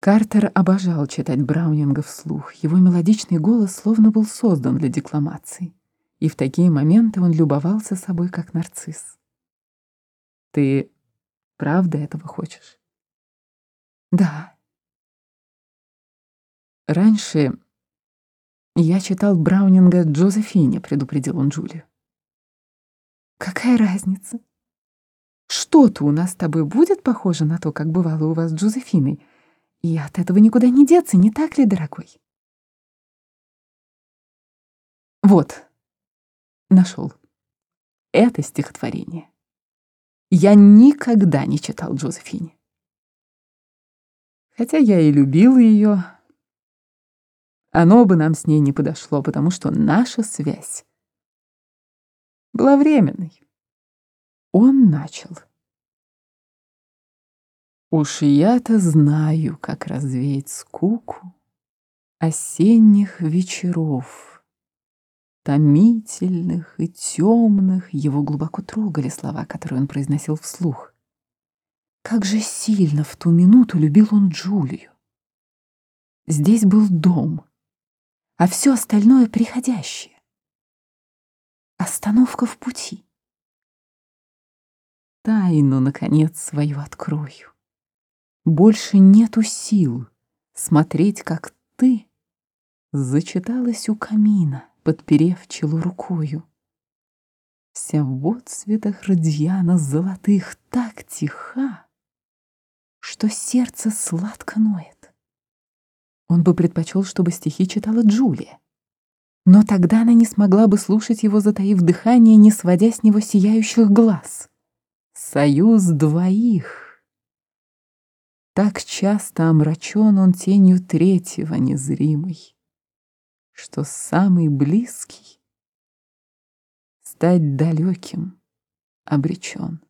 Картер обожал читать Браунинга вслух. Его мелодичный голос словно был создан для декламации. И в такие моменты он любовался собой, как нарцисс. «Ты правда этого хочешь?» «Да». «Раньше я читал Браунинга Джозефине», — предупредил он Джулию. «Какая разница? Что-то у нас с тобой будет похоже на то, как бывало у вас с Джозефиной, и от этого никуда не деться, не так ли, дорогой?» Вот, нашел. Это стихотворение. Я никогда не читал Джозефине. Хотя я и любил ее, оно бы нам с ней не подошло, потому что наша связь была временной. Он начал. Уж я-то знаю, как развеять скуку осенних вечеров, томительных и темных, его глубоко трогали слова, которые он произносил вслух. Как же сильно в ту минуту любил он Джулию. Здесь был дом, а все остальное приходящее. Остановка в пути. Тайну, наконец, свою открою. Больше нету сил смотреть, как ты зачиталась у камина, подперев чело рукою. Вся в отцветах радьяна золотых так тиха, что сердце сладко ноет. Он бы предпочел, чтобы стихи читала Джулия. Но тогда она не смогла бы слушать его, затаив дыхание, не сводя с него сияющих глаз. Союз двоих. Так часто омрачен он тенью третьего незримой, что самый близкий стать далеким обречен.